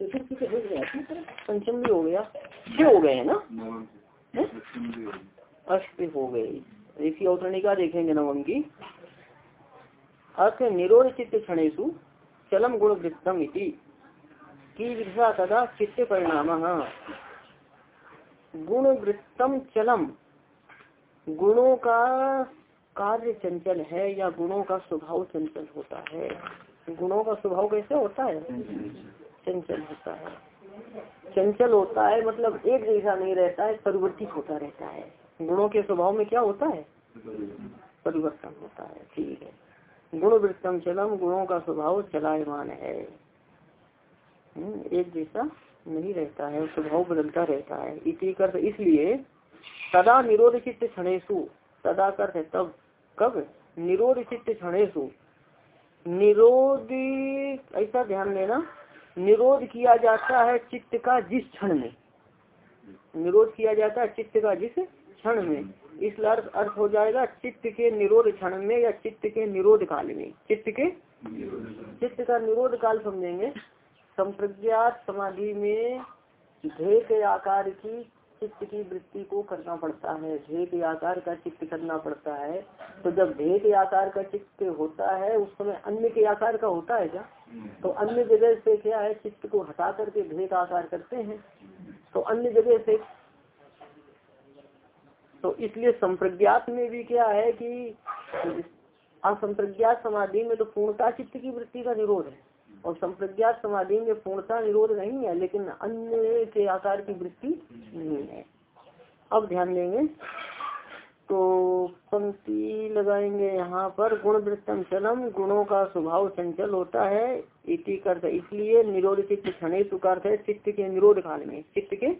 चतुर्थ हो गया पंचम भी हो गया। छह हो गए है ना? अष्ट हो गए। इसी औतरणिका देखेंगे नवम की। अर्थ निरोध चित्त क्षणेशु चलम गुण वृत्तम इति। की विषा तदा चित्त परिणाम गुण वृत्तम चलम। गुणों का कार्य चंचल है या गुणों का स्वभाव चंचल होता है? गुणों का स्वभाव कैसे होता है? चंचल होता है। चंचल होता है मतलब एक जैसा नहीं रहता है परिवर्तित होता रहता है। गुणों के स्वभाव में क्या होता है? परिवर्तन होता है ठीक है। गुण वृत्तम चलम गुणों का स्वभाव चलायमान है। हम्म, एक जैसा नहीं रहता है स्वभाव बदलता रहता है। इसी कर इसलिए सदा निरोध चित्त क्षणेशु सदा कर तब कब? निरोध चित्त क्षणेशु निरोध ऐसा ध्यान देना निरोध किया जाता है चित्त का जिस क्षण में। निरोध किया जाता है चित्त का जिस क्षण में। इस अर्थ अर्थ हो जाएगा चित्त के निरोध क्षण में या चित्त के निरोध काल में। चित्त के? चित्त का निरोध काल समझेंगे। संप्रज्ञात समाधि में ध्येय के आकार की चित्त की वृत्ति को करना पड़ता है ध्येय के आकार का चित्त करना पड़ता है। तो जब ध्येय के आकार का चित्त होता है, उस समय अन्य के आकार का होता है क्या? तो अन्य जगह से क्या है, चित्त को हटा करके का आकार करते हैं। तो अन्य जगह से तो इसलिए संप्रज्ञात में भी क्या है कि असंप्रज्ञात समाधि में तो पूर्णता चित्त की वृत्ति का निरोध है। और संप्रज्ञात समाधि में पूर्णता निरोध नहीं है, लेकिन अन्य के आकार की वृत्ति नहीं है। अब ध्यान देंगे। तो पंक्ति लगाएँगे यहाँ पर, गुण वृत्तम चलम, गुणों का स्वभाव चंचल होता है, इति कर इसलिए निरोध चित्त क्षणेशु का है चित्त के निरोध काल में, चित्त के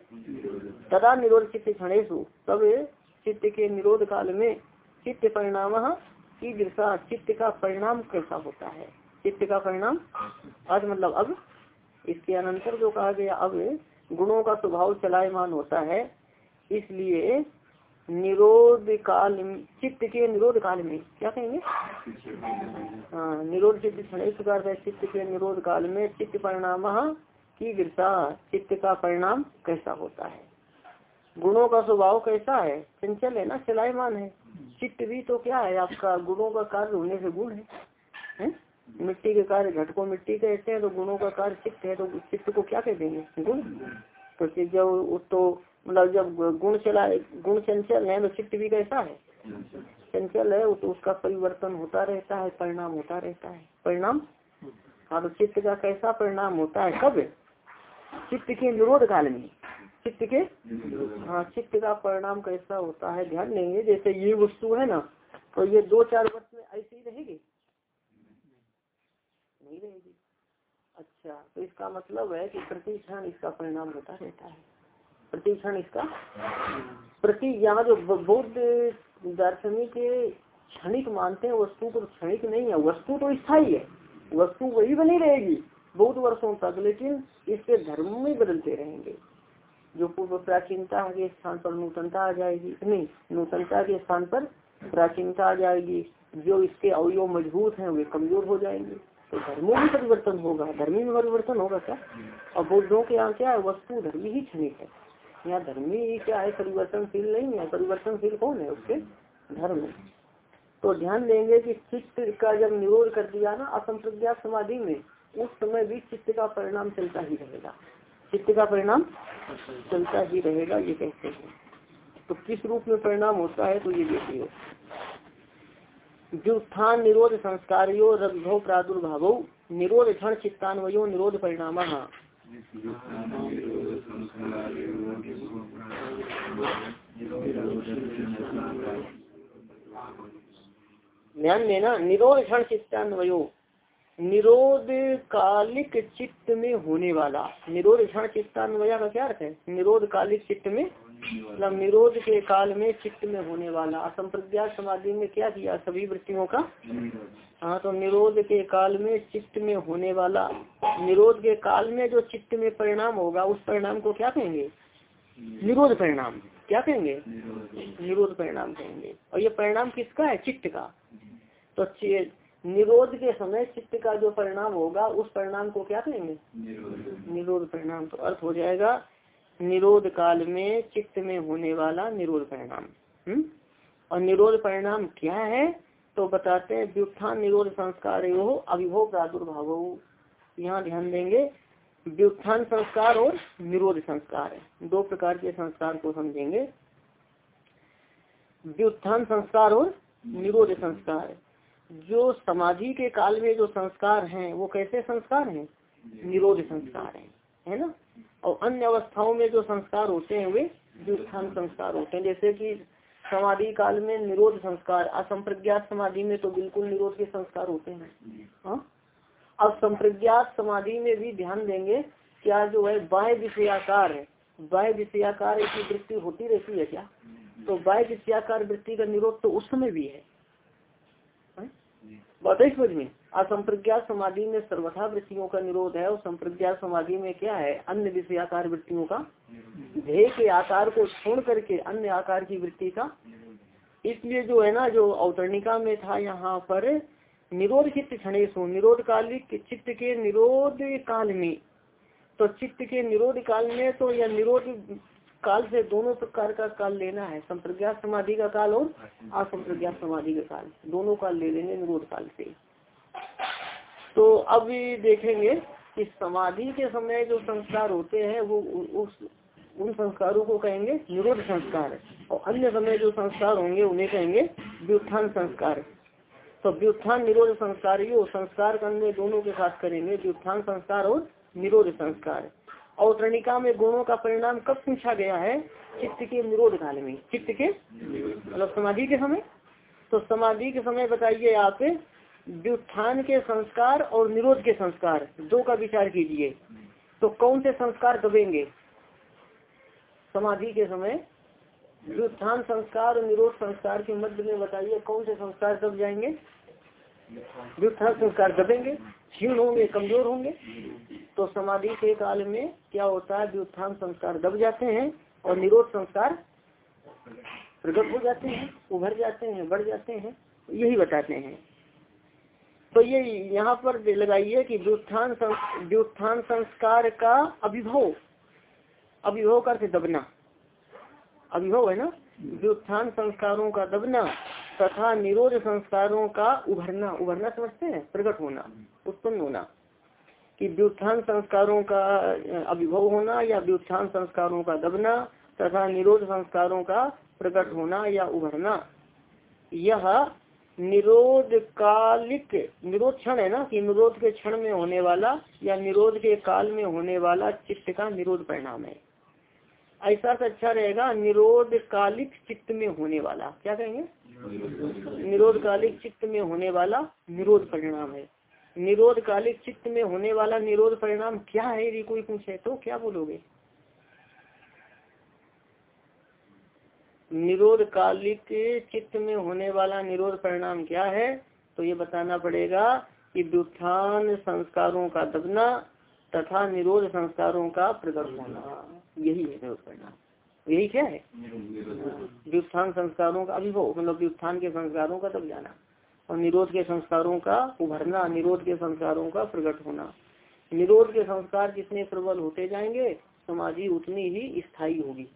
तदा निरोध चित्त क्षणेशु तब चित्त के निरोध काल में चित्त परिणाम की दृशा चित्त का परिणाम कैसा होता है। चित्त का परिणाम। आज मतलब अब इसके अनंतर जो कहा गया अब गुणों का स्वभाव चलायमान होता है। इसलिए निरोध काल चित्त के निरोध काल में क्या कहेंगे? हाँ निरोध चित्त क्षण चित्त के निरोध काल में चित्त परिणाम की गिरता चित्त का परिणाम कैसा होता है? गुणों का स्वभाव कैसा है? चंचल है ना चलायमान है। चित्त भी तो क्या है आपका गुणों का कार्य होने से गुण है, है? मिट्टी के कार्य घट को मिट्टी कहते हैं तो गुणों का कार्य चित्त है तो चित्त को क्या कह देंगे? गुण? तो जब तो मतलब जब गुण चला, गुण चंचल है तो चित्त भी कैसा है? चंचल है तो उसका परिवर्तन होता रहता है, परिणाम होता रहता है। परिणाम? हाँ तो चित्त का कैसा परिणाम होता है? कब? चित्त के निरोध काल में। चित्त के? हाँ चित्त का परिणाम कैसा होता है? ध्यान देंगे, जैसे ये वस्तु है ना तो ये दो चार वर्ष में ऐसे ही रहेगी। नहीं रहेगी। अच्छा तो इसका मतलब है कि प्रति क्षण इसका परिणाम होता रहता है। प्रति क्षण इसका? प्रति, यहाँ जो बौद्ध दार्शनिक क्षणिक मानते हैं, वस्तु तो क्षणिक नहीं है, वस्तु तो स्थायी है। वस्तु वही बनी रहेगी बहुत वर्षों तक, लेकिन इसके धर्म में बदलते रहेंगे। जो पूर्व प्राचीनता के स्थान पर नूतनता आ जाएगी, नहीं, नूतनता के स्थान पर प्राचीनता आ जाएगी। जो इसके अवयव मज़बूत हैं, वे कमज़ोर हो जाएँगे। तो धर्मों में परिवर्तन होगा। धर्मी में परिवर्तन होगा क्या? और बौद्धों के यहाँ क्या है? वस्तु धर्मी ही क्षणिक है। यहाँ धर्मी क्या है? परिवर्तनशील नहीं है। परिवर्तनशील कौन है? उसके धर्म तो ध्यान देंगे कि चित्त का जब निरोध कर दिया ना असंप्रज्ञात समाधि में, उस समय भी चित्त का परिणाम चलता ही रहेगा। चित्त का परिणाम चलता ही रहेगा, ये कहते हैं। तो किस रूप में परिणाम होता है? तो ये देखिए। व्युत्थान निरोध संस्कारो रघो प्रादुर्भाव। निरोध क्षण चित्तान्वयो, निरोध परिणाम। ध्यान देना निरोध क्षण चित्तान्वयो। निरोध कालिक चित्त में होने वाला। निरोध क्षण चित्तान्वया का क्या अर्थ है? निरोध कालिक चित्त में मतलब निरोध के काल में चित्त में होने वाला असंप्रज्ञात समाधि में क्या किया सभी वृत्तियों का? हाँ तो निरोध के काल में चित्त में होने वाला निरोध के काल में जो चित्त में परिणाम होगा उस परिणाम को क्या कहेंगे? निरोध परिणाम। क्या कहेंगे? निरोध। परिणाम कहेंगे। और ये परिणाम किसका है? चित्त का। तो निरोध के समय चित्त का जो परिणाम होगा उस परिणाम को क्या कहेंगे? निरोध परिणाम। तो अर्थ हो जाएगा निरोध काल में चित्त में होने वाला निरोध परिणाम। हम्म? और निरोध परिणाम क्या है? तो बताते हैं, व्युत्थान निरोध संस्कार हो अभिभोग प्रादुर्भाव। यहाँ ध्यान देंगे, व्युत्थान संस्कार और निरोध संस्कार दो प्रकार के संस्कार को समझेंगे। व्युत्थान संस्कार और निरोध संस्कार। जो समाधि के काल में जो संस्कार हैं, वो कैसे संस्कार हैं? निरोध संस्कार हैं। है ना? और अन्य अवस्थाओं में जो संस्कार होते हैं वे व्युत्थान संस्कार होते हैं। जैसे कि समाधि काल में निरोध संस्कार, असंप्रज्ञात समाधि में तो बिल्कुल निरोध के संस्कार होते हैं। हाँ? अब संप्रज्ञात समाधि में भी ध्यान देंगे, क्या जो है बाह्य विषयाकार बाह्य विषयाकार की वृत्ति होती रहती है क्या? तो बाह्य विषयाकार वृत्ति का निरोध तो उस समय भी है। बात है समझ में। असंप्रज्ञात समाधि में सर्वथा वृत्तियों का निरोध है और संप्रज्ञात समाधि में क्या है? अन्य विषयाकार वृत्तियों का ध्येय के आकार को छोड़ करके अन्य आकार की वृत्ति का इसलिए जो है ना जो अवतरणिका में था यहाँ पर निरोध चित्त क्षणेश निरोध कालिक चित्त के निरोध काल में। तो चित्त के निरोध काल में तो यह निरोध काल से दोनों प्रकार का काल लेना है संप्रज्ञात समाधि का काल और असंप्रज्ञात समाधि का काल। दोनों काल ले लेंगे निरोध काल से। तो अब देखेंगे कि समाधि के समय जो संस्कार होते हैं, वो उस, उन संस्कारों को कहेंगे निरोध संस्कार। और अन्य समय जो संस्कार होंगे, उन्हें कहेंगे व्युत्थान संस्कार। तो व्युत्थान निरोध संस्कार यो संस्कार करने दोनों के साथ करेंगे, व्युत्थान संस्कार और निरोध संस्कार। और तरणिका में गुणों का परिणाम कब पूछा गया है? चित्त के निरोध काल में। चित्त के? मतलब समाधि के समय? तो समाधि के समय बताइए आप, व्युत्थान के संस्कार और निरोध के संस्कार, दो का विचार कीजिए। तो कौन से संस्कार दबेंगे? समाधि के समय। व्युत्थान संस्कार और निरोध संस्कार के मध्य में बताइए कौन से संस्कार दब जाएँगे? व्युत्थान संस्कार दबेंगे, क्षीण होंगे, कमज़ोर होंगे तो समाधि के काल में क्या होता है, व्युत्थान संस्कार दब जाते हैं और निरोध संस्कार प्रकट हो जाते हैं, उभर जाते हैं, बढ़ जाते हैं, यही बताते हैं। तो ये यहाँ पर लगाइए कि व्युत्थान व्युत्थान संस्कार का अभिभव अभिभव का दबना। अभिभव है ना? व्युत्थान संस्कारों का दबना। तथा निरोध संस्कारों का उभरना उभरना समझते हैं? प्रकट होना, उत्पन्न होना। कि व्युत्थान संस्कारों का अभिभव होना या व्युत्थान संस्कारों का दबना तथा निरोध संस्कारों का प्रकट होना या उभरना। यह निरोध कालिक निरोध क्षण है ना? कि निरोध के क्षण में होने वाला या निरोध के काल में होने वाला चित्त का निरोध परिणाम है। ऐसा तो अच्छा रहेगा निरोध कालिक चित्त में होने वाला। क्या कहेंगे? निरोध कालिक चित्त में होने वाला निरोध परिणाम है। निरोध कालिक चित्त में होने वाला निरोध परिणाम क्या है? यदि कोई पूछे तो क्या बोलोगे? निरोध कालिक चित्त में होने वाला निरोध परिणाम क्या है? तो ये बताना पड़ेगा कि व्युत्थान संस्कारों का दबना तथा निरोध संस्कारों का प्रकट होना यही है निरोध परिणाम यही क्या है? व्युत्थान संस्कारों का अभी अभिभव मतलब व्युत्थान के संस्कारों का तब जाना। और निरोध के संस्कारों का उभरना निरोध के संस्कारों का प्रकट होना। निरोध के संस्कार जितने प्रबल होते जाएँगे? समाधि उतनी ही स्थायी होगी।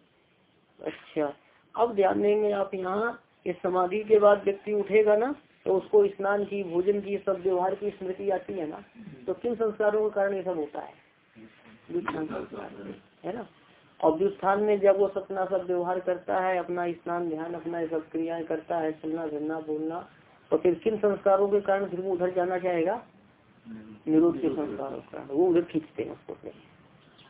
अच्छा अब ध्यान देंगे आप यहाँ इस समाधि के बाद व्यक्ति उठेगा ना? तो उसको स्नान की, भोजन की, सब व्यवहार की स्मृति आती है ना तो किन संस्कारों के कारण ये सब होता है? संस्कार, है ना? और व्युत्थान में जब वो सपना सब व्यवहार करता है, अपना स्नान, ध्यान, अपना सब क्रियाएँ करता है, चलना, फिरना, बोलना तो फिर किन संस्कारों के कारण फिर वो उधर जाना चाहेगा? निरोध के संस्कारों का वो उधर खींचते हैं उसको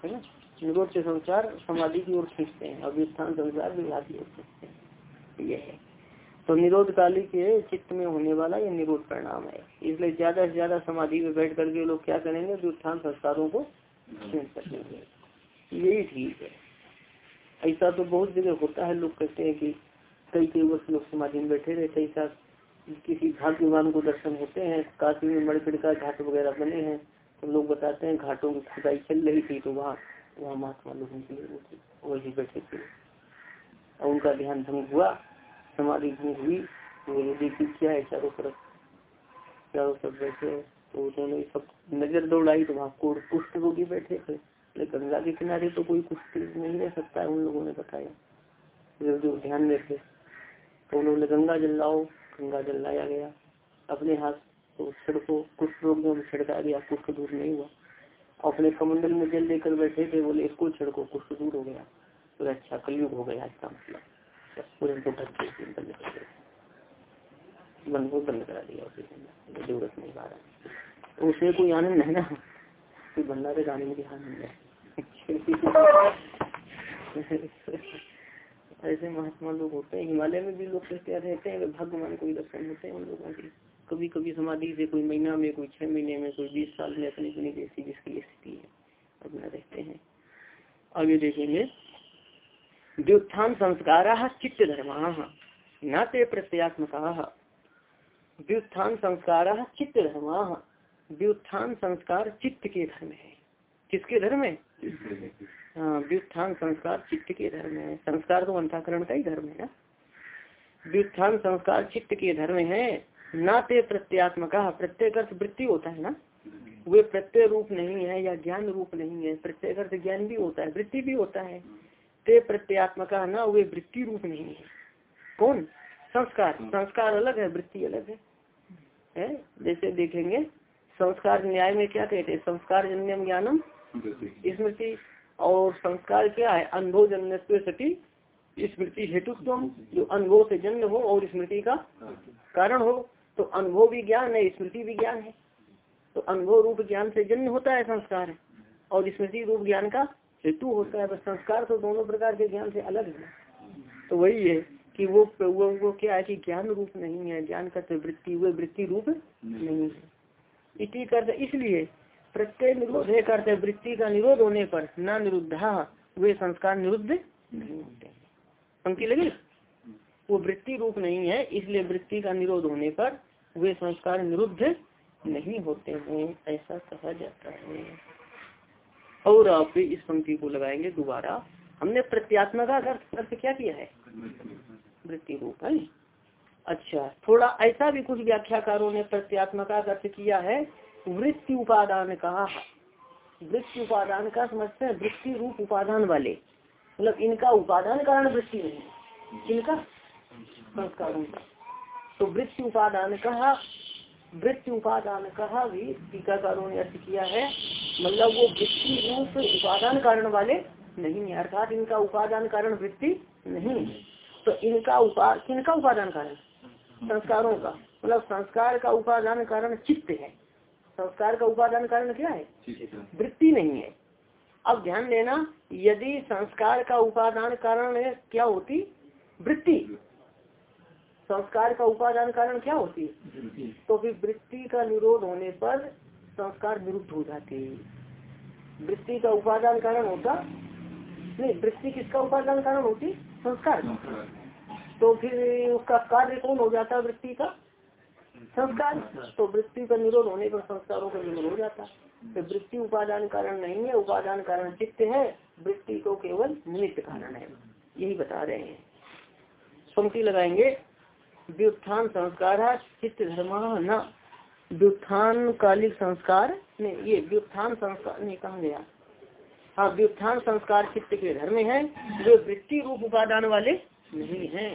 है ना? निरोध के संसार समाधि की ओर खींचते हैं और व्युत्थान संसार विवाह की ओर खींचते हैं। ये है। तो निरोध काली के चित्त में होने वाला ये निरोध परिणाम है। इसलिए ज़्यादा से ज़्यादा समाधि में बैठ करके लोग क्या करेंगे? व्युत्थान संस्कारों को यही ठीक है। ऐसा तो बहुत जगह होता है, लोग कहते हैं कि कई कई वर्ष लोग समाधि में बैठे रहते ऐसा किसी घाट विमान को दर्शन होते हैं, काशी में मड़कड़ का घाट वगैरह बने हैं तो लोग बताते हैं घाटों की खुदाई चल रही थी तो वहाँ वहाँ महात्मा लोगों के वही बैठे थे। और उनका ध्यान भंग हुआ। समाधि हुई तो देखी क्या है? चारों तरफ़ चारों तरफ़ बैठे तो उन्होंने सब नज़र दौड़ाई तो वहाँ कुष्ठ रोगी बैठे थे। लेकिन गंगा के किनारे तो कोई कुष्ठ नहीं रह सकता है, उन लोगों ने बताया। जो ध्यान देते तो उन्होंने गंगा जल लाओ। गंगा जल लाया गया। अपने हाथ तो छिड़को कुछ रोगियों में छिड़का गया। कुछ दूर नहीं हुआ। अपने कमंडल में जल लेकर बैठे थे। बोले, इसको छिड़को कुष्ठ दूर हो गया। तो अच्छा कलयुग हो गया इसका मतलब। को ढक के बंद कर दिया। बंद को बंद करा दिया उसे ज़रूरत नहीं पा रहा तो उसे कोई आनंद है ना। कोई भंडारे गाने में भी आनंद है। ऐसे महात्मा लोग होते हैं। हिमालय में भी लोग कहते रहते हैं। भगवान कोई दर्शन होते हैं उन लोगों की। कभी कभी समाधि से कोई महीना में, कोई छह महीने में, कोई बीस साल में अपनी अपनी जैसी जिसकी स्थिति है, अपना रहते हैं। आगे देखेंगे व्युत्थान संस्कार चित्त धर्म न ते प्रत्यात्मक व्युत्थान संस्कार चित्त धर्म व्युत्थान संस्कार चित्त के धर्म है। किसके धर्म है? हाँ व्युत्थान संस्कार चित्त के धर्म है। संस्कार तो अंताकरण का ही धर्म है ना। व्युत्थान संस्कार चित्त के धर्म है। नाते प्रत्यात्मक प्रत्येक अर्थ वृत्ति होता है ना। वे प्रत्यय रूप नहीं है या ज्ञान रूप नहीं है। प्रत्येक अर्थ ज्ञान भी होता है। वृत्ति भी होता है। ते प्रत्यात्मक ना वे वृत्ति रूप नहीं है। कौन? संस्कार। संस्कार अलग है वृत्ति अलग है, है? जैसे देखेंगे संस्कार न्याय में क्या कहते हैं? संस्कार जन्यम ज्ञानम स्मृति। और संस्कार क्या है? अनुभव जन्य सती स्मृति हेतु जो अनुभव से जन्म हो और स्मृति का कारण हो तो अनुभव भी ज्ञान है स्मृति भी ज्ञान है। तो अनुभव रूप ज्ञान से जन्म होता है संस्कार और स्मृति रूप ज्ञान का हेतु होता है पर संस्कार तो दोनों प्रकार के ज्ञान से अलग है। तो वही है कि वो वो, वो क्या है कि ज्ञान रूप नहीं है ज्ञान का वृत्ति वो वृत्ति रूप नहीं है। इसी करते इसलिए प्रत्यय निरोध है करते वृत्ति का निरोध होने पर न निरुद्धा वे संस्कार निरुद्ध नहीं होते पंक्ति लगी? वो वृत्ति रूप नहीं है इसलिए वृत्ति का निरोध होने पर वे संस्कार निरुद्ध नहीं होते हैं ऐसा कहा जाता है। और आप इस पंक्ति को लगाएँगे दोबारा। हमने प्रत्यात्मा का अर्थ क्या किया है? वृत्ति रूप, है अच्छा थोड़ा ऐसा भी कुछ व्याख्याकारों ने प्रत्यात्मा का अर्थ किया है। वृत्ति उपादान का वृत्ति उपादान का समझते हैं, वृत्ति रूप उपादान वाले। मतलब इनका उपादान कारण वृत्ति नहीं इनका संस्कारों का तो वृत्ति उपादान कहा वृत्ति उपादान कहा भी टीकाकारों ने अर्थ किया है। मतलब वो वृत्ति रूप उपादान कारण वाले नहीं है अर्थात इनका उपादान कारण वृत्ति नहीं है। तो इनका उपा किनका उपादान कारण? संस्कारों का। मतलब संस्कार का उपादान कारण चित्त है। संस्कार का उपादान कारण क्या है? वृत्ति नहीं है। अब ध्यान देना यदि संस्कार का उपादान कारण क्या होती? वृत्ति। संस्कार का उपादान कारण क्या होती है? तो फिर वृत्ति का निरोध होने पर संस्कार विरुद्ध हो जाते हैं। वृत्ति का उपादान कारण होता? नहीं वृत्ति किसका उपादान कारण होती? संस्कार तो फिर उसका कार्य कौन हो जाता है वृत्ति का? संस्कार। तो वृत्ति का निरोध होने पर संस्कारों का निरोध हो जाता। तो वृत्ति उपादान कारण नहीं है उपादान कारण चित्त है। वृत्ति को केवल निमित्त कारण है। यही बता रहे हैं। पंक्ति लगाएँगे। व्युत्थान संस्कार चित्त धर्म न। व्युत्थान कालिक संस्कार नहीं ये व्युत्थान संस्कार नहीं कहा गया। हाँ व्युत्थान संस्कार चित्त के धर्म है जो वृत्ति रूप उपादान वाले नहीं है।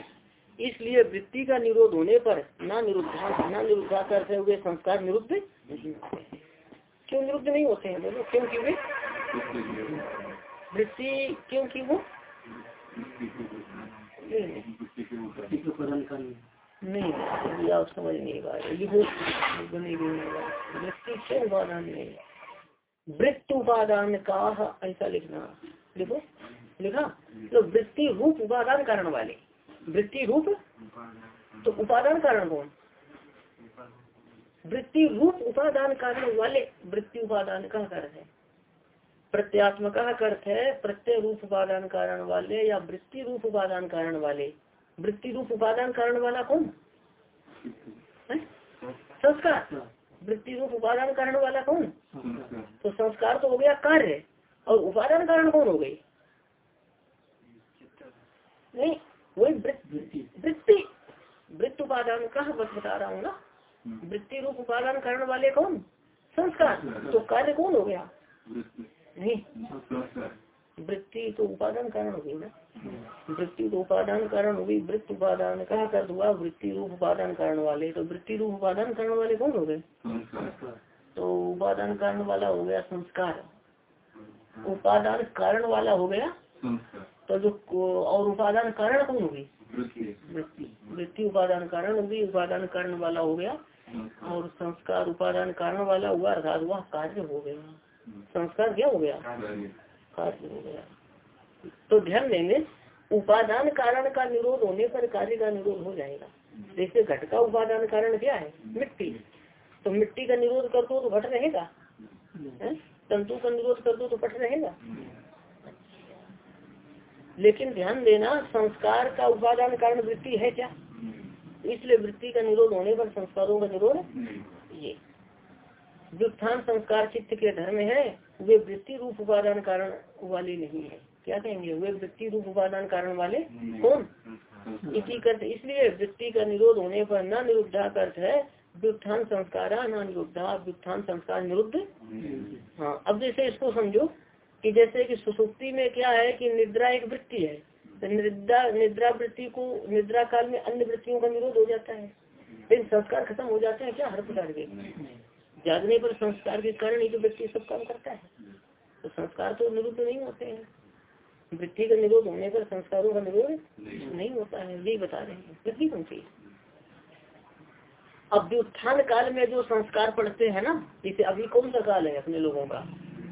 इसलिए वृत्ति का निरोध होने पर न निरुद्धा न निरुद्धा करते हुए संस्कार निरुद्ध नहीं होते क्यों निरुद्ध नहीं होते हैं बोलो? क्योंकि वे वृत्ति क्योंकि वो नहीं आप समझ नहीं पा रहे वृत्ति से उपादान नहीं वृत्त उपादान का ऐसा लिखना। देखो, लिखा? तो वृत्ति रूप उपादान कारण वाले। वृत्ति रूप? तो उपादान कारण कौन? वृत्ति रूप उपादान कारण वाले। वृत्ति उपादान का अर्थ है। प्रत्यात्मक अर्थ है प्रत्यय रूप उपादान कारण वाले या वृत्ति रूप उपादान कारण वाले। वृत्ति रूप उपादान कारण वाला कौन? संस्कार। वृत्ति रूप उपादान कारण वाला कौन? तो संस्कार तो हो गया कार्य और उपादान कारण कौन हो गई नहीं वही वृत्ति वृत्ति। उपादान का बस बता रहा हूँ ना। वृत्ति रूप उपादान करने वाले कौन? संस्कार। तो कार्य कौन हो गया? नहीं। वृत्ति तो उपादान कारण होगी ना वृत्ति तो उपादान कारण होगी वृत्ति उपादान कहा कर दुआ वृत्ति रूप उपादान कारण वाले तो वृत्ति रूप उपादान कारण वाले कौन हो गए तो उपादान कारण वाला हो गया संस्कार उपादान कारण वाला हो गया तो जो और उपादान कारण कौन होगी वृत्ति वृत्ति उपादान कारण होगी उपादान कारण वाला हो गया और संस्कार उपादान कारण वाला हुआ अर्थात वह कार्य हो गया संस्कार क्या हो गया कार्य हो। गया तो ध्यान देंगे, उपादान कारण का निरोध होने पर कार्य का निरोध हो जाएगा। जैसे घट का उपादान कारण क्या है? मिट्टी। तो मिट्टी का निरोध कर दो तो घट रहेगा। तंतु का निरोध कर दो तो पट रहेगा। लेकिन ध्यान देना, संस्कार का उपादान कारण वृत्ति है क्या? इसलिए वृत्ति का निरोध होने पर संस्कारों का निरोध ये। व्युत्थान संस्कार चित्त के धर्म है। वे वृत्ति रूप उपादान कारण वाले नहीं है। क्या कहेंगे? वे वृत्ति रूप उपादान कारण वाले कौन इसी अर्थ इसलिए वृत्ति का निरोध होने पर न निरुद्धा का अर्थ है व्युत्थान संस्कार न निरुद्धा व्युत्थान संस्कार निरुद्ध। हाँ अब जैसे इसको समझो कि जैसे कि सुसुप्ति में क्या है कि निद्रा एक वृत्ति है तो निद्रा निद्रा वृत्ति को निद्रा काल में अन्य वृत्तियों का निरोध हो जाता है। लेकिन संस्कार खत्म हो जाते हैं क्या? हर प्रकार के। जागने पर संस्कार के कारण ही तो व्यक्ति सब काम करता है। तो संस्कार तो निरुद्ध नहीं होते हैं। वृत्ति का निरोध होने पर संस्कारों का निरोध नहीं होता है। यही बता रहे हैं। वृद्धि कौन सी अब व्युत्थान काल में जो संस्कार पढ़ते हैं ना जैसे अभी कौन सा काल है अपने लोगों का?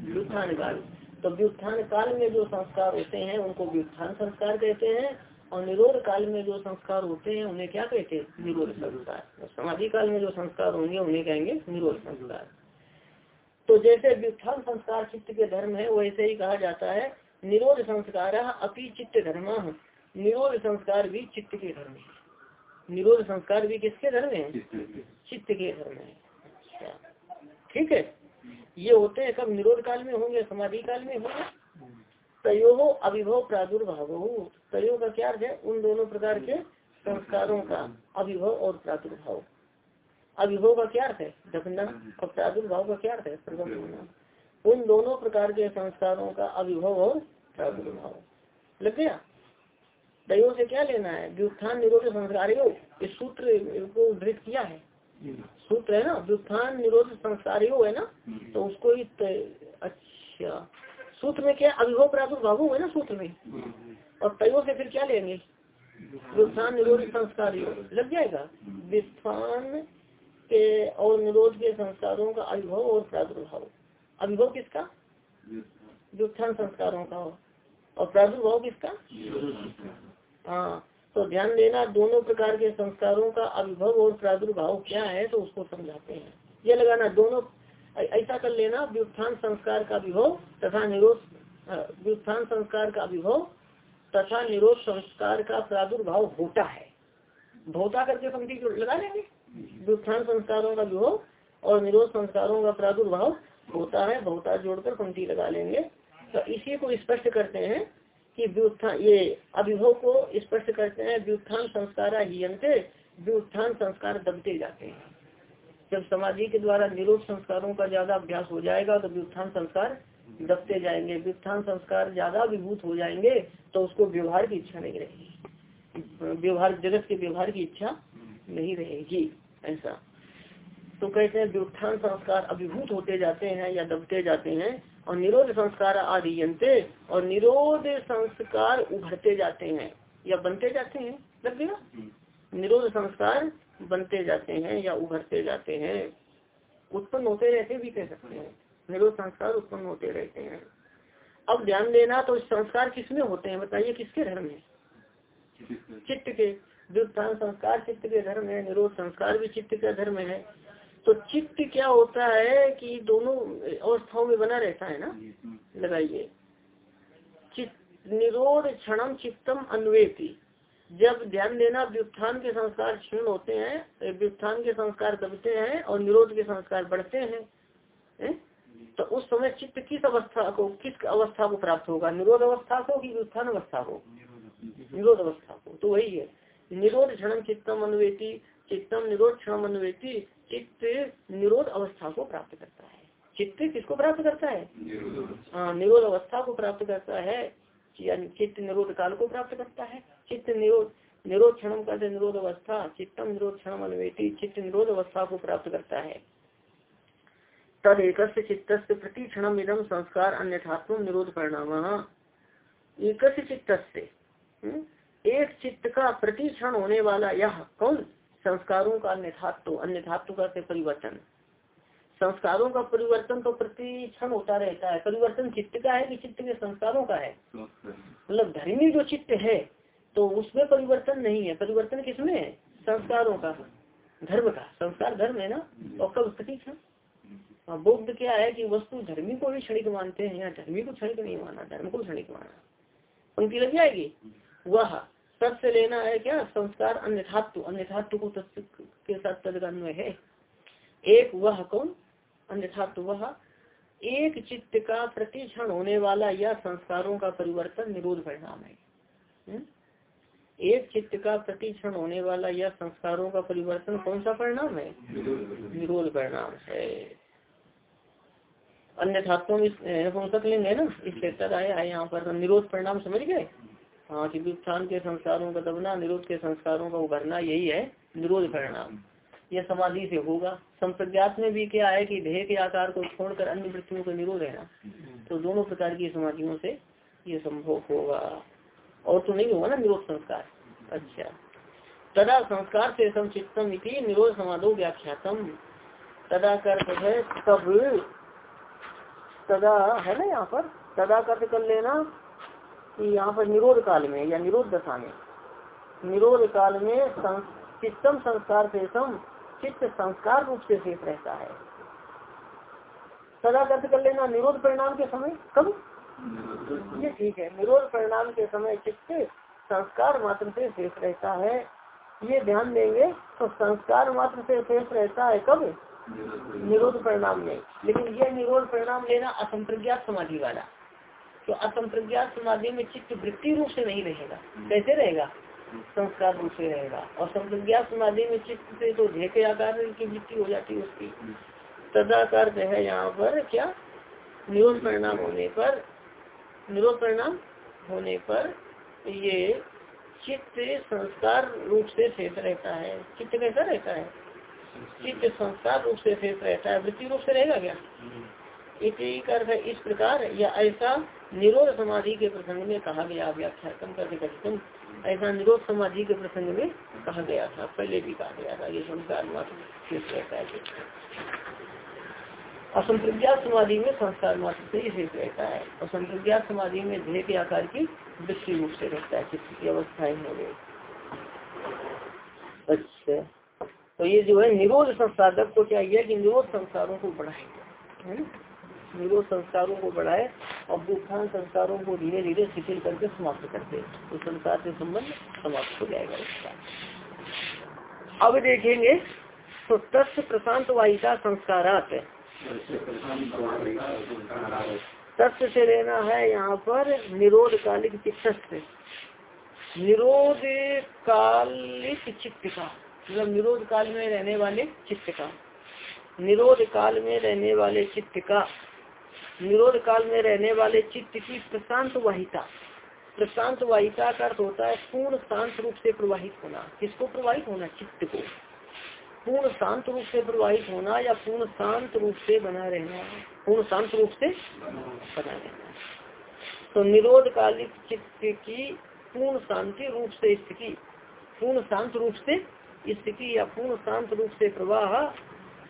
व्युत्थान काल। तो व्युत्थान काल में जो संस्कार होते हैं, उनको व्युत्थान संस्कार कहते हैं। और निरोध काल में जो संस्कार होते हैं उन्हें क्या कहते हैं? निरोध संस्कार। समाधि काल में जो संस्कार होंगे उन्हें कहेंगे निरोध संस्कार। तो जैसे व्युत्थान संस्कार चित्त के धर्म है वैसे ही कहा जाता है निरोध संस्कार अपी चित्त धर्म। निरोध संस्कार भी चित्त के धर्म है। निरोध संस्कार भी किसके धर्म है? चित्त के धर्म। है। अच्छा। ठीक है? ये होते हैं कब निरोध काल में होंगे समाधि काल में होंगे? तयो अभिभव प्रादुर्भाव। तयो का क्या है? उन दोनों प्रकार के संस्कारों का अभिभव और प्रादुर्भाव। अभिभव का क्या है? दखना और प्रादुर्भाव का क्या है? प्रगम होना उन दोनों प्रकार के संस्कारों का अभिभव और प्रादुर्भाव। लग गया? तयो से क्या लेना है? व्युत्थान निरोध संस्कार। इस सूत्र को उद्धृत किया है? सूत्र है ना? व्युत्थान निरोध संस्कारियों है ना? तो उसको ही अच्छा। सूत्र में क्या अभिभव प्रादुर्भाव है ना सूत्र में? और तयो से फिर क्या लेंगे? व्युत्थान निरोध संस्कारियों। लग जाएगा? व्युत्थान के और निरोध के संस्कारों का अभिभव और प्रादुर्भाव अभिभव किसका? व्युत्थान संस्कारों का। और प्रादुर्भाव किसका? हाँ तो ध्यान देना, दोनों प्रकार के संस्कारों का अभिभव और प्रादुर्भाव क्या है तो उसको समझाते हैं। ये लगाना, दोनों ऐसा कर लेना व्युत्थान संस्कार का विभव तथा निरोध व्युत्थान संस्कार का विभव तथा निरोध संस्कार का प्रादुर्भाव होता है। भोता करके पंक्ति लगा लेंगे। व्युत्थान संस्कारों का विभव और निरोध संस्कारों का प्रादुर्भाव होता है, भौता जोड़कर पंक्ति लगा लेंगे। तो इसी को स्पष्ट करते हैं कि व्युत्थान ये अभिभव को स्पष्ट करते हैं, व्युत्थान संस्कार व्युत्थान संस्कार दबते जाते हैं। जब समाधि के द्वारा निरोध संस्कारों का ज़्यादा अभ्यास हो जाएगा तो व्युत्थान संस्कार दबते जाएँगे। व्युत्थान संस्कार ज़्यादा विभूत हो जाएँगे तो उसको व्यवहार की इच्छा नहीं रहेगी। व्यवहार जगत के व्यवहार की इच्छा नहीं रहेगी ऐसा। तो कहते हैं व्युत्थान संस्कार अभिभूत होते जाते हैं या दबते जाते हैं और निरोध संस्कार आदि और निरोध संस्कार उभरते जाते हैं या बनते जाते हैं लग गया? निरोध संस्कार बनते जाते हैं या उभरते जाते हैं, उत्पन्न होते रहते भी कह सकते हैं। निरोध संस्कार उत्पन्न होते रहते हैं। अब ध्यान देना तो संस्कार किसमें होते हैं, बताइए किसके धर्म में? चित्त के। व्युत्थान संस्कार चित्त के धर्म है, निरोध संस्कार भी चित्त का धर्म है। तो चित्त क्या होता है कि दोनों अवस्थाओं में बना रहता है ना? लगाइए। चित्त निरोध क्षणम चित्तम अन्वेति। जब ध्यान देना व्युत्थान के संस्कार क्षीण होते हैं व्युत्थान के संस्कार दबते हैं और निरोध के संस्कार बढ़ते हैं है? तो उस समय चित्त किस अवस्था को किस अवस्था को प्राप्त होगा? निरोध अवस्था को कि व्युत्थान अवस्था को? निरोध अवस्था को। तो वही है। निरोध क्षण चित्तम अनुवेती चित्तम निरोध क्षण अनुवेती चित्त निरोध अवस्था को प्राप्त करता है। चित्त किसको प्राप्त करता है? हाँ निरोध अवस्था को प्राप्त करता है। चित्त निरोध काल को प्राप्त करता है। चित्त निरोध निरोध क्षण करते निरोध अवस्था चित्तम निरोध क्षण अनुवेटी चित्त निरोध अवस्था को प्राप्त करता है। तद एक चित्त प्रति क्षण इदम संस्कार अन्यथात्म निरोध परिणाम एक चित्त हम्म, एक चित्त का प्रति क्षण होने वाला यह कौन? संस्कारों का अन्यथात्व अन्यथात्व का परिवर्तन। संस्कारों का परिवर्तन तो प्रति क्षण होता रहता है। परिवर्तन चित्त का है कि चित्त के संस्कारों का है? मतलब धर्मी जो चित्त है तो उसमें परिवर्तन नहीं है। परिवर्तन किसमें? है संस्कारों का। धर्म का। संस्कार धर्म है ना? और कब? प्रति क्षण। बौद्ध क्या है कि वस्तु धर्मी को भी क्षणिक मानते हैं या धर्मी को क्षणिक नहीं माना? धर्म को क्षणिक माना। पंक्ति लग जाएगी? वह सबसे लेना है क्या? संस्कार अन्य धातु अन्य तत्व के साथ तदगन्वय है। एक वह कौन? अन्य धातु वह एक चित्त का प्रतिक्षण होने वाला यह संस्कारों का परिवर्तन निरोध परिणाम है। हम्म? एक चित्त का प्रतिक्षण होने वाला यह संस्कारों का परिवर्तन कौन सा परिणाम है? निरोध परिणाम है। अन्य में नपुंसक लिंग है ना इसलिए तद आया है यहाँ पर निरोध परिणाम समझ गए? हाँ कि व्युत्थान के संस्कारों का दबना, निरोध के संस्कारों का उभरना, यही है निरोध परिणाम। यह समाधि से होगा। संप्रज्ञात में भी क्या है कि ध्येय के आकार को छोड़कर अन्य वृत्तियों का निरोध है ना? तो दोनों प्रकार की समाधियों से ये संभव होगा। और तो नहीं होगा ना निरोध संस्कार? अच्छा। तदा संस्कार से समचित्तम इति निरोध समाधो व्याख्यातम। तदा कर तब। तदा है ना यहाँ पर? तदा कर लेना कि यहाँ पर निरोध काल में या निरोध दशा में। निरोध काल में चित्तम संस्कार से सम चित्त संस्कार रूप से शेष रहता है। सदा कर्त कर लेना निरोध परिणाम के समय? कब? ये ठीक है। निरोध परिणाम के समय चित्त संस्कार मात्र से शेष रहता है। ये ध्यान देंगे तो संस्कार मात्र से शेष रहता है कब? निरोध परिणाम में। लेकिन यह निरोध परिणाम लेना असंप्रज्ञात समाधि वाला। तो असंप्रज्ञात समाधि में चित्त वृत्ति रूप से नहीं रहेगा। कैसे रहेगा? संस्कार रूप से रहेगा। और संप्रज्ञात समाधि में चित्त से तो ढेके आकार की वृत्ति हो जाती है उसकी। तदाकार है यहाँ पर, क्या? निरोध परिणाम होने पर, निरोध परिणाम होने पर ये चित्त संस्कार रूप से शेष रहता है। चित्त कैसा रहता है? चित्त संस्कार रूप से शेष रहता है। वृत्ति रूप से रहेगा क्या? इसी अर्थ है, इस प्रकार या ऐसा निरोध समाधि के प्रसंग में कहा गया, व्याख्या कम करके ऐसा निरोध समाधि के प्रसंग में कहा गया था, पहले भी कहा गया था, ये संस्कार मात्र शेष रहता है। असंप्रज्ञात समाधि में संस्कार मात्र से ही शेष रहता है। और संप्रज्ञात समाधि में ध्येय के आकार की दृष्टि रूप से रहता है चित्त की अवस्थाएँ हो गई। अच्छा। तो ये जो है, निरोध संसाधक को चाहिए कि निरोध संस्कारों को बढ़ाए है ना? निरोध संस्कारों को बढ़ाए और दुखान संस्कारों को धीरे धीरे शिथिल करके समाप्त करते तो संसार से संबंध समाप्त हो जाएगा इसका अब देखेंगे तो तत्व प्रशांत वाहिका संस्कारात तत्व से लेना है यहाँ पर निरोध कालिक चित्त निरोध कालिक चित्त का मतलब निरोध काल में रहने वाले चित्त का निरोध काल में रहने वाले चित्त का निरोध काल में रहने वाले चित्त की प्रशांत वाहिता। प्रशांत वाहिता का अर्थ होता है पूर्ण शांत रूप से प्रवाहित होना। किसको प्रवाहित होना? चित्त को। पूर्ण शांत रूप से प्रवाहित होना या पूर्ण शांत रूप से बना रहना? पूर्ण शांत रूप से बना रहना। तो निरोध कालिक चित्त की पूर्ण शांति रूप से स्थिति, पूर्ण शांत रूप से स्थिति या पूर्ण शांत रूप से प्रवाह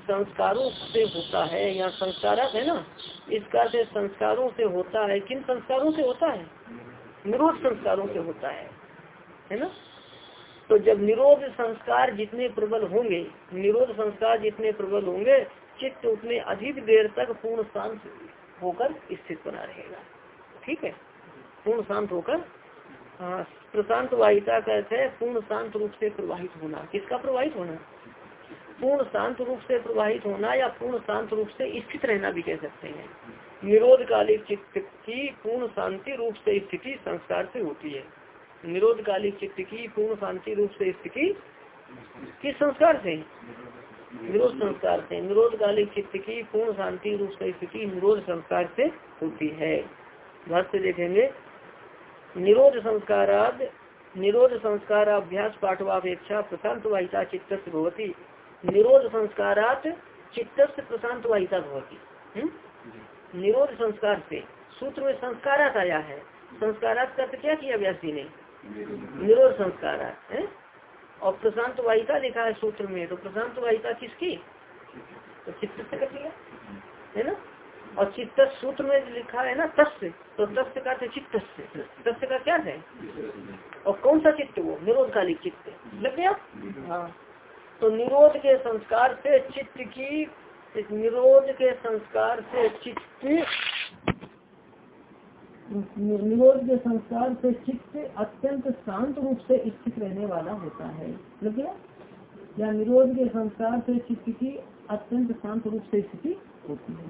संस्कारों से होता है, या संस्कार है ना? इसका से संस्कारों से होता है, किन संस्कारों से होता है? निरोध संस्कारों से होता है है ना? तो जब निरोध संस्कार जितने प्रबल होंगे, निरोध संस्कार जितने प्रबल होंगे, चित्त उतने अधिक देर तक पूर्ण शांत होकर स्थित बना रहेगा। ठीक है? पूर्ण शांत होकर हाँ प्रशांत वाहिता का अर्थ है, पूर्ण शांत रूप से प्रवाहित होना। किसका प्रवाहित होना? पूर्ण शांत रूप से प्रवाहित होना या पूर्ण शांत रूप से स्थित रहना भी कह सकते हैं। निरोध कालिक चित्त की पूर्ण शांति रूप से स्थिति संस्कार से होती है। निरोध कालिक चित्त की पूर्ण शांति रूप से स्थिति किस संस्कार से? निरोध संस्कार से। निरोध कालिक चित्त की पूर्ण शांति रूप से स्थिति निरोध संस्कार से होती है। भाष्य देखेंगे। निरोध संस्काराद निरोध संस्कार अभ्यास पाठवापेक्षा प्रशांत वाहिता चित्त भवती। निरोध संस्कारात चित्त से प्रशांत वाहिता भवती। हम्म? निरोध संस्कार से सूत्र में संस्कारात आया है। संस्कारात का क्या किया व्यास जी ने? निरोध संस्कार है? और प्रशांत वाहिका लिखा है सूत्र में तो प्रशांत वाहिका किसकी? तो चित्त से कर लिया है ना? और चित्त सूत्र में लिखा है ना तस्य तो तस्य का चित्त तस्य का क्या है? और कौन सा चित्त वो? निरोध कालिक चित्त। लग गया? हाँ। तो निरोध के संस्कार से चित्त की, इस निरोध के संस्कार से चित्त, निरोध के संस्कार से चित्त अत्यंत शांत रूप से स्थित रहने वाला होता है। लग या निरोध के संस्कार से चित्त की अत्यंत शांत रूप से स्थिति होती है।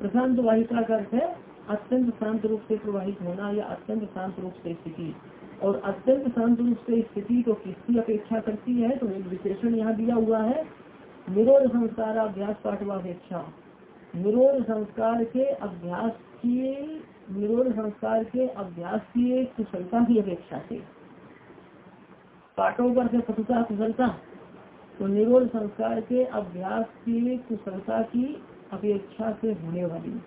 प्रशांत वाहिका का अर्थ है, अत्यंत शांत रूप से प्रवाहित होना या अत्यंत शांत रूप से स्थिति। और अत्यंत शांत रूप से स्थिति तो किसकी अपेक्षा करती है? तो एक विशेषण यहाँ दिया हुआ है, निरोध संस्कार अभ्यास पाठवापेक्षा। निरोध संस्कार के अभ्यास की, निरोध संस्कार के अभ्यास की कुशलता की अपेक्षा से पाठों पर से पटुता कुशलता। तो निरोध संस्कार के अभ्यास की कुशलता की अपेक्षा से होने वाली।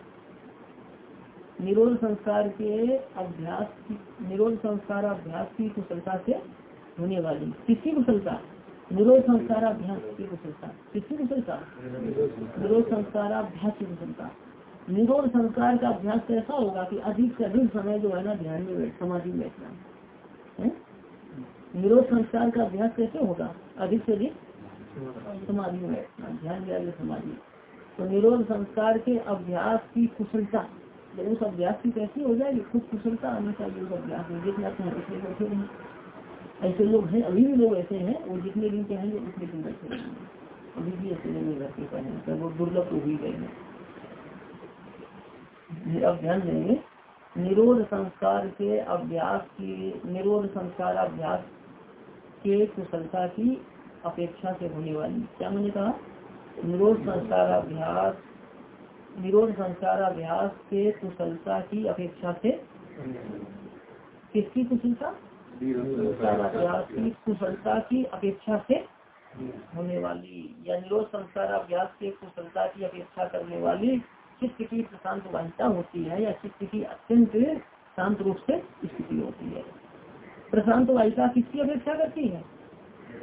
निरोध संस्कार के अभ्यास निरोध संस्कार अभ्यास की कुशलता से होने वाली। किसकी कुशलता? निरोध संस्कार अभ्यास की कुशलता। किसकी कुशलता? निरोध संस्कार अभ्यास की कुशलता। निरोध संस्कार का अभ्यास कैसा होगा कि अधिक से अधिक समय जो है ना ध्यान में बैठ, समाधि में बैठना। निरोध संस्कार का अभ्यास कैसे होगा? अधिक से अधिक समाधि में बैठना, ध्यान दिया समाधि। तो निरोध संस्कार के अभ्यास की कुशलता। उस अभ्यास की कैसी हो जाएगी, खुद कुशलता आनी चाहिए उस अभ्यास में जितने अपने पिछले बैठे रहेंगे। ऐसे लोग हैं, अभी भी लोग ऐसे हैं, वो जितने दिन कहेंगे उतने दिन बैठे रहेंगे। अभी भी ऐसे नहीं रहते कहें तो वो दुर्लभ हो ही गए हैं। अब ध्यान देंगे, निरोध संस्कार के अभ्यास की, निरोध संस्कार अभ्यास के कुशलता की अपेक्षा से होने वाली। क्या मैंने कहा? निरोध संस्काराभ्यास निरोध संस्काराभ्यास के कुशलता की अपेक्षा से। किसकी कुशलता? की कुशलता की अपेक्षा से होने वाली, या निरोध संस्काराभ्यास के कुशलता की अपेक्षा करने वाली चित्त की प्रशांत वाहिता होती है, या चित्त की अत्यंत शांत रूप से स्थिति होती है। प्रशांत वाहिता किसकी अपेक्षा करती है?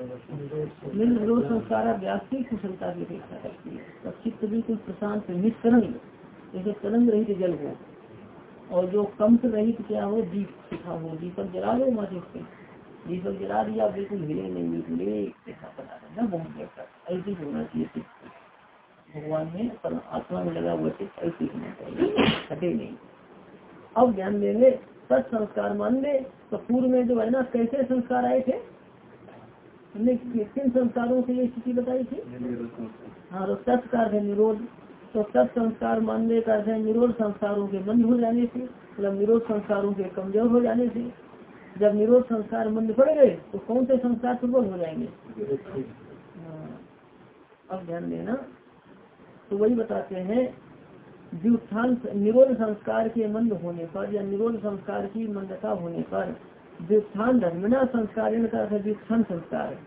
निरोध संस्कार अभ्यास की कुशलता की अपेक्षा करती है। तो चित्त बिल्कुल प्रशांत निष्करंग जैसे तरंग रहित जल हो। और जो कंप रहित क्या हो, दीप सिखा हो। दीपक जला दो माथे से दीपक जला दिया, बिल्कुल हिले नहीं बिल्कुल ऐसा बहुत तक ऐसे होना चाहिए भगवान में आत्मा में लगा हुआ चित्त ऐसे होना चाहिए नहीं। अब ध्यान देंगे, सत्संस्कार मान ले तो पूर्व में जो है ना, कैसे संस्कार आए थे? हमने किन संस्कारों से ये स्थिति बताई थी? हाँ। तो तत्कार है निरोध। तो तत्संस्कार मानने का है निरोध संस्कारों के बंद हो जाने से मतलब निरोध संस्कारों के कमज़ोर हो जाने से। जब निरोध संस्कार बंद पड़ गए तो कौन से संस्कार प्रबल हो जाएँगे? हाँ। अब ध्यान देना। तो वही बताते हैं व्युत्थान निरोध संस्कार के मंद होने पर या निरोध संस्कार की मंदता होने पर व्युत्थान धर्मना संस्कार व्युत्थान संस्कार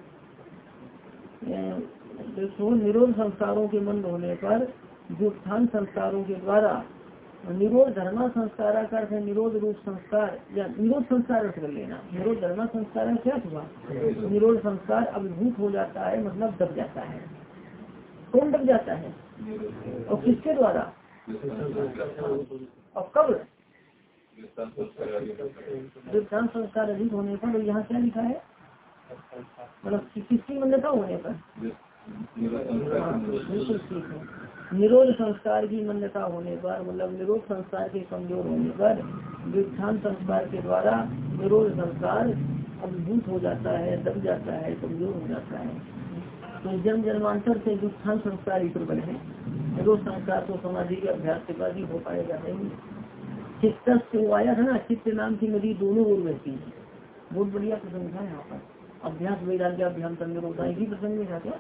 निरोध संस्कारों के मंद होने पर व्युत्थान संस्कारों के द्वारा, निरोध धर्मा संस्कार का अर्थ निरोध रूप संस्कार, या निरोध संस्कार कर लेना। निरोध धर्मा संस्कार क्या हुआ? निरोध संस्कार अभिभूत हो जाता है मतलब दब जाता है। कौन दब जाता है? और किसके द्वारा? और कब? विज्ञान संस्कार अधिक होने पर यहाँ क्या लिखा है? मतलब किसकी मान्यता होने पर? बिल्कुल ठीक है निरोध संस्कार की मान्यता होने पर मतलब निरोध संस्कार के कमज़ोर होने पर विज्ञान संस्कार के द्वारा निरोध संस्कार अभिभूत हो जाता है, दब जाता है, कमज़ोर हो जाता है। तो जन्म जन्मांतर से विज्ञान संस्कार ही प्रबल है, निरोध संस्कार तो समाधि के अभ्यास के बाद ही हो पाएगा नहीं चित्त आया था ना, चित्त नाम की नदी दोनों ओर बहती है। बहुत बढ़िया प्रसंग था यहाँ पर। अभ्यास वैराग्याभ्याम तंत्र होता है प्रसंग में था क्या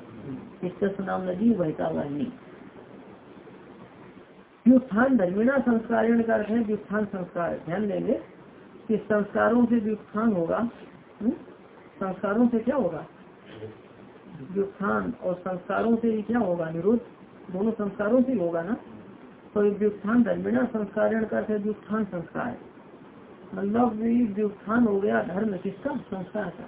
चित्त नाम नदी बहता वाहिनी व्युत्थान धर्मिणा संस्कारण का अर्थ है व्युत्थान संस्कार, ध्यान देंगे कि संस्कारों से व्युत्थान होगा हम्म? संस्कारों से क्या होगा? व्युत्थान और संस्कारों से क्या होगा? निरोध, दोनों संस्कारों से होगा ना? तो व्युत्थान धर्मिणा संस्कारण का व्युत्थान संस्कार मतलब व्युत्थान हो गया धर्म किसका? संस्कार का।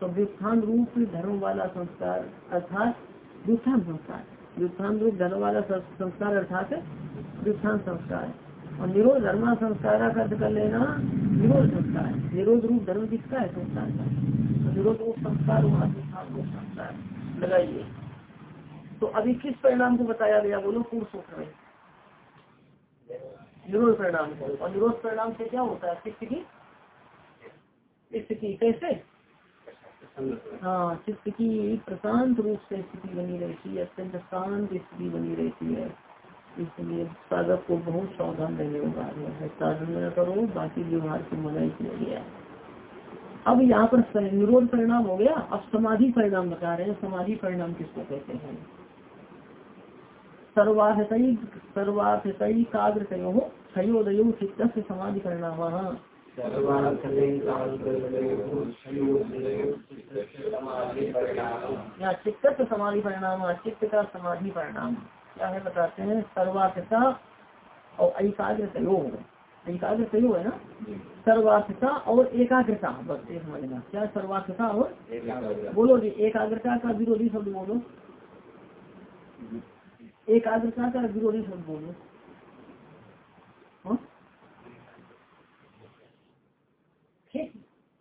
तो व्युत्थान रूप धर्म वाला संस्कार, अर्थात व्युत्थान संस्कार व्युत्थान रूप धर्म वाला संस्कार, अर्थात व्युत्थान संस्कार और निरोध धर्म संस्कार अर्थ कर लेना निरोध संस्कार निरोध रूप धर्म किसका है? संस्कार का। तो निरोध रूप संस्कार रूप संस्कार। लगाइए। तो अभी किस परिणाम को बताया गया? बोलो पूर्व सूत्र में निरोध परिणाम को और निरोध परिणाम से क्या होता है? चित्त की स्थिति कैसे? हाँ चित्त की प्रशांत रूप से स्थिति बनी रहती है, अत्यंत शांत स्थिति बनी रहती है। इसलिए साधक को बहुत सावधान रहने को कहा गया है। साधन न करो, बाकी व्यवहार की मनाई किया गया अब यहाँ पर निरोध परिणाम हो गया। अब समाधि परिणाम बता रहे हैं। समाधि परिणाम किसको कहते हैं? सर्वाहतई सर्वाहतई काग्रतयो क्षयोदयो चित्त समाधि परिणाम यहाँ चित्त समाधि परिणाम चित्त का समाधि परिणाम क्या है बताते हैं सर्वार्थता और एकाग्रता एकाग्रता है ना? सर्वार्थता और एकाग्रता बस ये समझना क्या सर्वार्थता और? बोलो जी एकाग्रता का विरोधी शब्द बोलो। एकाग्रता का विरोधी शब्द बोलो हाँ? ठीक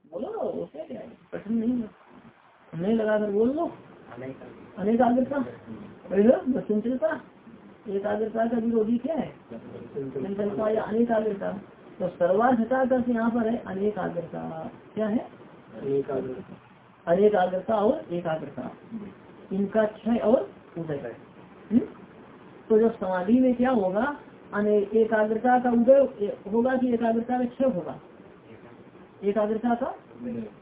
बोलो उसे क्या? कठिन नहीं है। नहीं बोल लो अनेकाग्रता एकाग्रता का विरोधी क्या है? चंचलता या अनेकाग्रता तो सर्वाधता का यहाँ पर है अनेकाग्रता क्या है? अनेकाग्रता और एकाग्रता इनका क्षय और उदय। हम्म? तो जब समाधि में क्या होगा? एकाग्रता का उदय होगा कि एकाग्रता का क्षय होगा? एकाग्रता का?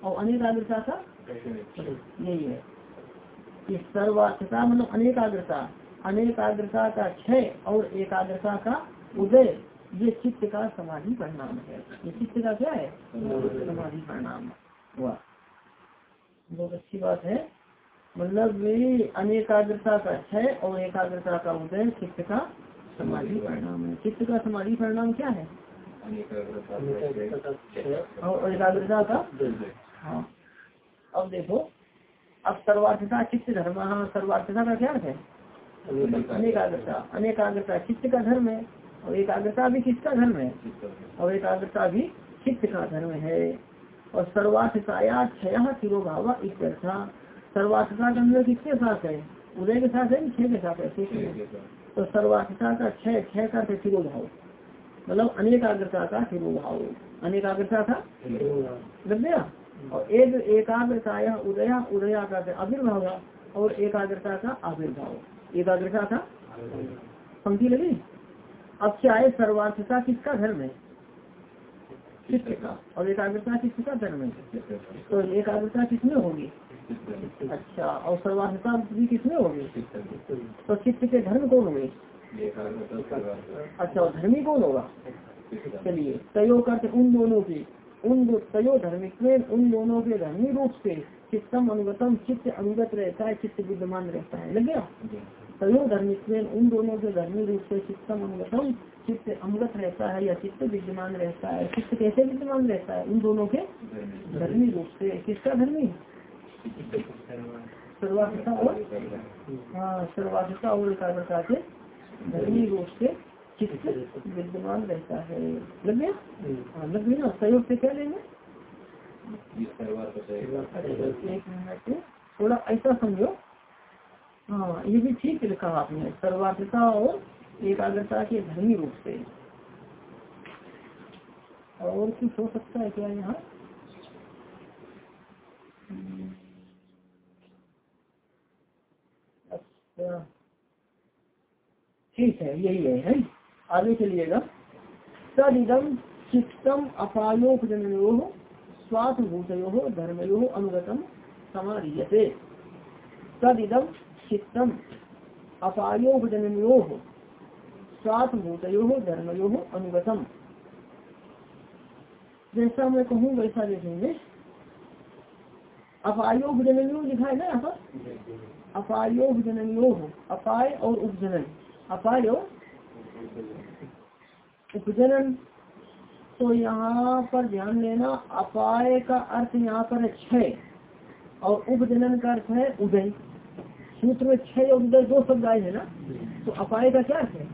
और अनेकाग्रता का? यही है। कि सर्वार्थता मतलब अनेकाग्रता। अनेकाग्रता का क्षय और एकाग्रता का उदय, ये चित्त का समाधि परिणाम है। ये चित्त का क्या है? समाधि परिणाम हुआ। बहुत अच्छी बात है। मतलब अनेकाग्रता का क्षय और एकाग्रता का उदय चित्त का समाधि परिणाम है। चित्त का समाधि परिणाम क्या है? और एकाग्रता का हाँ। अब देखो, अब सर्वार्थता चित्त धर्म सर्वार्थता का क्या है? अनेकाग्रता। अनेकाग्रता चित्त का धर्म है और एकाग्रता भी किसका धर्म है। और एकाग्रता भी चित्त का धर्म है। और सर्वार्थताया क्षय तिरोभाव इत्यर्था। सर्वार्थता का अंदर किसके साथ है? उदय के साथ है छह के साथ है? ठीक है। तो सर्वार्थता का छह क्षय का तिरोभाव मतलब अनेकाग्रता का तिरोभाव अनेकाग्रता था? गया? और एक एकाग्रता या उदया उदया का आविर्भाव और एकाग्रता का आविर्भाव। एकाग्रता का पंक्ति लगी। अब क्या है? सर्वार्थता किसका धर्म है? और एकाग्रता किसका धर्म है? तो एकाग्रता किसमें होगी? अच्छा और सर्वार्थता भी किसमें होगी? तो चित्त के धर्म कौन होंगे? अच्छा और धर्मी कौन होगा? चलिए, तय करते उन दोनों की, उन दो, तयो धर्मिक उन दोनों के धर्मी रूप से चित्तम अनुगतम, चित्त अनुगत रहता है, चित्त विद्यमान रहता है। लग गया? तयो धर्मिक उन दोनों के धर्मी रूप से चित्तम अनुगतम, चित्त अनुगत रहता है या चित्त विद्यमान रहता है? चित्त कैसे विद्यमान रहता है? उन दोनों के धर्मी रूप से। किसका धर्मी? सर्वाधिकता और हाँ सर्वाधिकता और एकाग्रता धर्मी रूप से चित्त विद्यमान रहता है लग गया हाँ, लग गया ना सहयोग से क्या लेंगे एक मिनट थोड़ा ऐसा समझो हाँ ये भी ठीक लिखा आपने सर्वार्थता और एकाग्रता के धर्मी रूप से और कुछ हो सकता है क्या यहाँ ठीक है यही है, है? आगे चलिएगा। तदिदम चित्तम अपायोपजनो स्वाथ भूतयो धर्मयो अनुगतम समारियते। तद इदम चित्तम अपायो जननो स्वात भूतयो धर्मयो अनुगतम जैसा मैं कहूँ वैसा देखेंगे। अपायो जननियो लिखा है ना यहाँ पर? अपायो और उपजनन अपाय और उपजनन तो यहाँ पर ध्यान देना अपाय का अर्थ यहाँ पर क्षय और उपजनन का अर्थ है उदय। सूत्र में क्षय और उदय दो शब्द आए हैं ना? तो अपाय का क्या अर्थ है?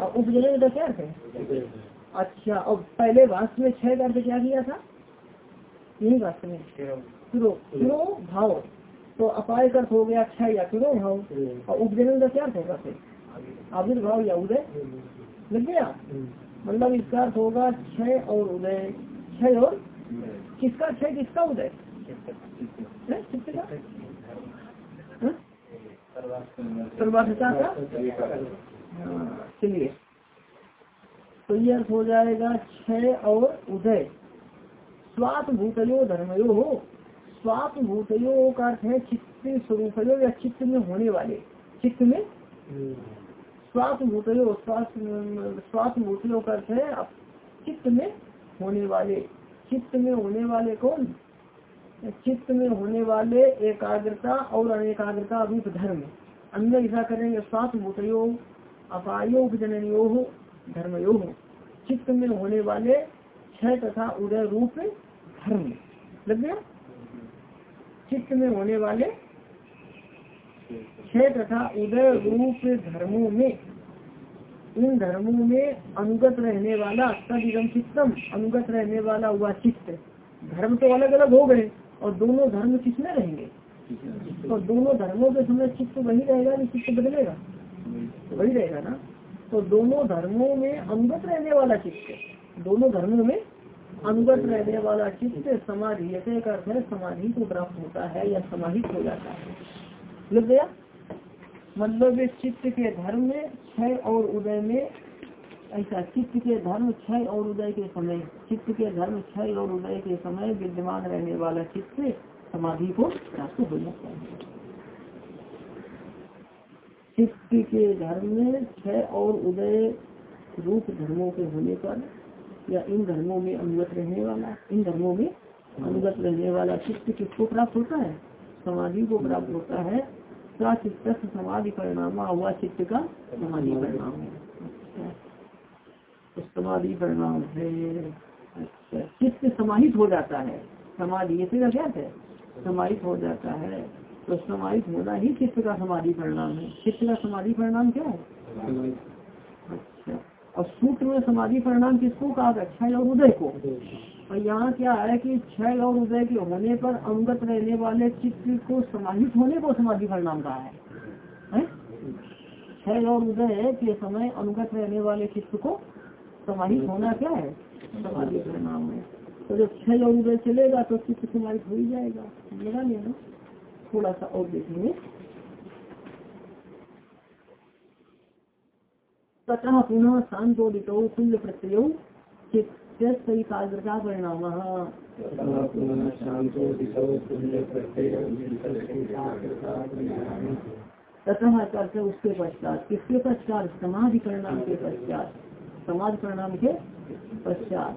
और उपजनन का क्या अर्थ है? अच्छा और पहले वास्तव में क्षय का अर्थ क्या किया था? यही वास्तव में। भाव। तो अपाय का अर्थ हो गया क्षय या फिरो भाव और उपजनन का क्या अर्थ है आविर्भाव या उदय? लग गया? मतलब इसका अर्थ होगा क्षय और उदय। क्षय और किसका क्षय किसका उदय? किसका? का? चलिए। तो ये अर्थ हो जाएगा क्षय और उदय। स्वात भूतयो धर्मयो। हो स्वात भूतयो का अर्थ है चित्त स्वरूपयो या चित्त में होने वाले। चित्त में स्वास्थ्य भूतयो स्वास्थ्य भूतयो का अर्थ है चित्त में होने वाले। चित्त में होने वाले कौन? चित्त में होने वाले एकाग्रता और अनेकाग्रता अभी धर्म। अन्य ऐसा करेंगे स्वास्थ्य भूतयो अपायो जननियो धर्मयो। चित्त में होने वाले छह तथा उदय रूप धर्म। लग गया? चित्त में होने वाले छह तथा उदय रूप धर्मों में इन धर्मों में अनुगत रहने वाला तदिगम चित्तम, अनुगत रहने वाला हुआ चित्त। धर्म तो अलग अलग हो गए और दोनों धर्म किसमें रहेंगे? और दोनों धर्मों के समय चित्त वही रहेगा नहीं चित्त बदलेगा? वही रहेगा ना? तो दोनों धर्मों में अनुगत रहने वाला चित्त, दोनों धर्मों में अनुगत रहने वाला चित्त समाधि? का अर्थ है समाधि को प्राप्त होता है या समाहित हो जाता है? लग गया? मतलब चित्त के धर्म में क्षय और उदय में ऐसा, चित्त के धर्म क्षय और उदय के समय, चित्त के धर्म क्षय और उदय के समय विद्यमान रहने वाला चित्त समाधि को प्राप्त हो जाता है। चित्त के धर्म में क्षय और उदय रूप धर्मों के होने पर या इन धर्मों में अनुगत रहने वाला इन धर्मों में अनुगत रहने वाला चित्त किसको प्राप्त होता है समाधि को प्राप्त होता है चित्त समाधि परिणाम हुआ चित्त का समाधि परिणाम है। तो समाधि परिणाम है। अच्छा। चित्त समाहित हो जाता है। समाधि ये क्या है? समाहित हो जाता है। तो समाहित होना ही चित्त का समाधि परिणाम है। चित्त का समाधि परिणाम क्या है? अच्छा। और सूत्र में समाधि परिणाम किसको कहा गया क्षय और उदय को। और यहाँ क्या है कि क्षय और उदय के होने पर अंगत रहने वाले चित्त को समाहित होने को समाधि परिणाम कहा है। क्षय और उदय के समय अनुगत रहने वाले चित्त को समाहित होना क्या है? समाधि परिणाम है। तो जब क्षय और उदय चलेगा तो चित्त समाहित हो ही जाएगा। लगा लेना थोड़ा सा और देखेंगे। तथा पुनः शांतोदित कुल प्रत्यय चित्तकाग्रता परिणाम। तथा उसके पश्चात किसके पश्चात? समाधि परिणाम के पश्चात। समाधि परिणाम के पश्चात।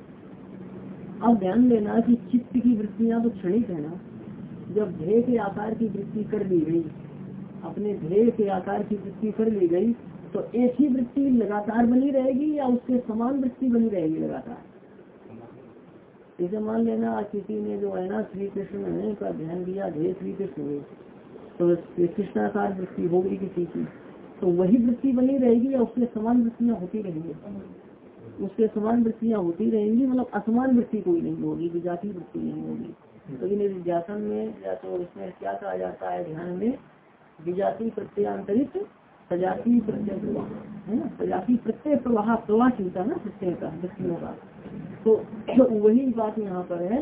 अब ध्यान देना कि चित्त की वृत्तियाँ तो क्षणिक है ना। जब ध्येय के आकार की वृत्ति कर ली गई अपने ध्येय के आकार की वृत्ति कर ली गई तो एक ही वृत्ति लगातार बनी रहेगी या उसके समान वृत्ति बनी रहेगी लगातार? जैसे मान लेना, किसी ने जो है ना श्री कृष्ण का ध्यान दिया ध्येय श्री कृष्ण तो कृष्णाकार वृत्ति होगी किसी की तो वही वृत्ति बनी रहेगी या उसके समान वृत्तियाँ होती रहेंगी? उसके समान वृत्तियाँ होती रहेंगी मतलब असमान वृत्ति कोई नहीं होगी, विजाति वृत्ति नहीं होगी। तो इन विज्ञापन में या तो इसमें क्या कहा जाता है ध्यान में? विजाति प्रत्यांतरित सजाती प्रत्यय प्रवाह, है ना? सजाती प्रत्यय प्रवाह प्रवाह चलता है ना प्रत्यय का वृत्तियों का। तो वही बात यहाँ पर है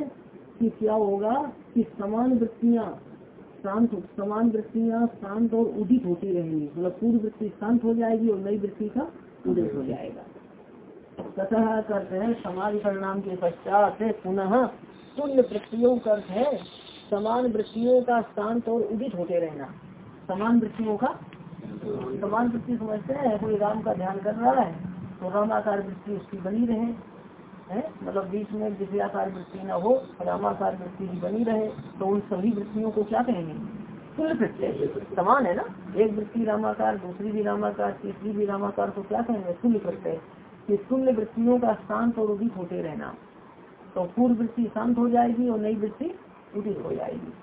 कि क्या होगा कि समान वृत्तियाँ शांत समान वृत्तियाँ शांत और उदित होती रहेंगी। मतलब पूर्व वृत्ति शांत हो जाएगी और नई वृत्ति का उदित हो जाएगा। तथा करते हैं समाधि परिणाम के पश्चात पुनः तुल्य वृत्तियों का अर्थ है समान वृत्तियों का शांत और उदित होते रहना। समान वृत्तियों का समान वृत्ति समझते हैं, कोई राम का ध्यान कर रहा है तो रामाकार वृत्ति उसकी बनी रहे, है? मतलब बीच में दिव्याकार वृत्ति न हो, रामाकार वृत्ति ही बनी रहे तो उन सभी वृत्तियों को क्या कहेंगे? तुल्य प्रत्यय समान है ना? एक वृत्ति रामाकार, दूसरी भी रामाकार, तीसरी भी रामाकार तो क्या कहेंगे? तुल्य प्रत्यय कि तुल्य वृत्तियों का शांत और उदित होते रहना। तो पूर्व वृत्ति शांत हो जाएगी और नई वृत्ति उदित हो जाएगी।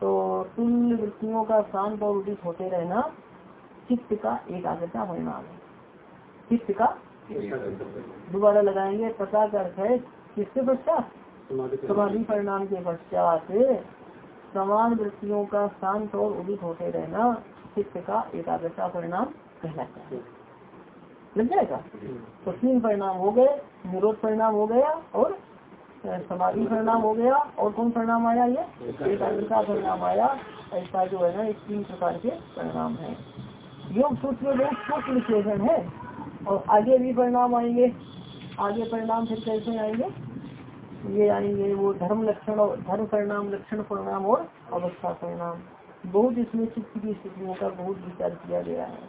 तो तुल्य वृत्तियों का शांत और उदित होते रहना चित्त का एकाग्रता परिणाम है। चित्त का? दोबारा लगाएँगे पता का अर्थ है किसके पश्चात? समाधि परिणाम के पश्चात समान वृत्तियों का शांत और उदित होते रहना चित्त का एकाग्रता परिणाम कहलाता है। लग जाएगा? तो तीन परिणाम हो गए निरोध परिणाम हो गया और समाधि परिणाम हो गया और कौन परिणाम आया ये? एकाग्रता परिणाम आया। ऐसा जो है ना इस तीन प्रकार के परिणाम है। योग सूत्र में सूक्ष्म विश्लेषण है और आगे भी परिणाम आएँगे, आगे परिणाम फिर कैसे आएँगे? ये आएँगे वो धर्म लक्षण और धर्म परिणाम, लक्षण परिणाम और अवस्था परिणाम। बहुत इसमें चित्त की स्थितियों का बहुत विचार किया गया है।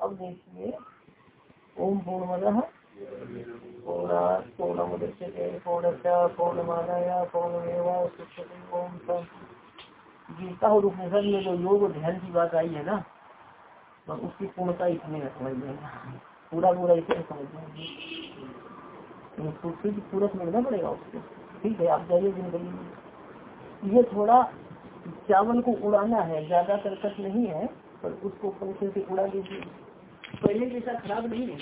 अब देखिए, ओम पूर्णमद। पूर्णा पूर्णमुदच्यते पूर्णस्य पूर्णमादाय पूर्णमेवा ओम गीता और उपनिषद में जो योग और ध्यान की बात आई है ना तो उसकी पूर्णता इतने में समझ लेंगे पूरा पूरा इसे समझ लेंगे पूरा समझना पड़ेगा उसको। ठीक है, आप जाइए ज़िंदगी में। ये थोड़ा चावल को उड़ाना है, ज़्यादा कर्कश नहीं है, पर उसको पंखे से उड़ा दीजिए। पहले जैसा खराब नहीं है।